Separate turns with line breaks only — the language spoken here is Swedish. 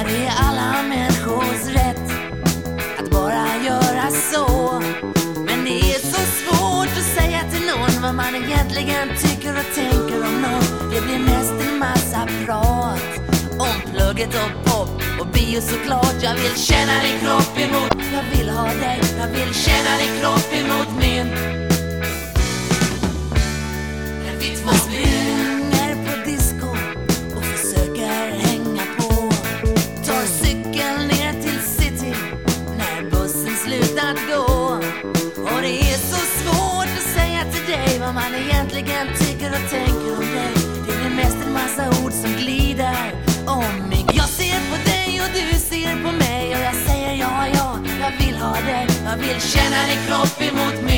Ja, det är alla människors rätt att bara göra så. Men det är så svårt att säga till någon vad man egentligen tycker och tänker om någon. Det blir mest en massa prat om plugget och pop och bio såklart. Jag vill känna din kropp emot. Jag vill ha dig, jag vill känna bussen slutat gå. Och det är så svårt att säga till dig vad man egentligen tycker och tänker om dig. Det blir mest en massa ord som glider om mig. Jag ser på dig och du ser på mig och jag säger ja, ja, jag vill ha dig. Jag vill känna din kropp emot mig.